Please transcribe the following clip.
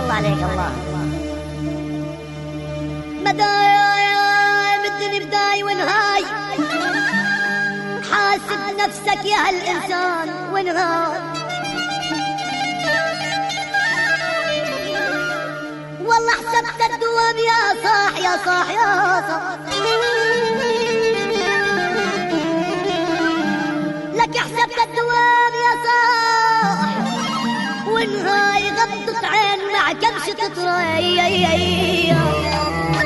الله عليك الله. مدايا بدني بداي ونهاي حاسب نفسك يا هالإنسان ونهاي والله حسبت الدوام يا صاح يا صاح يا صاح. لك حسبت الدوام يا صاح ونهاي Hey, hey, hey,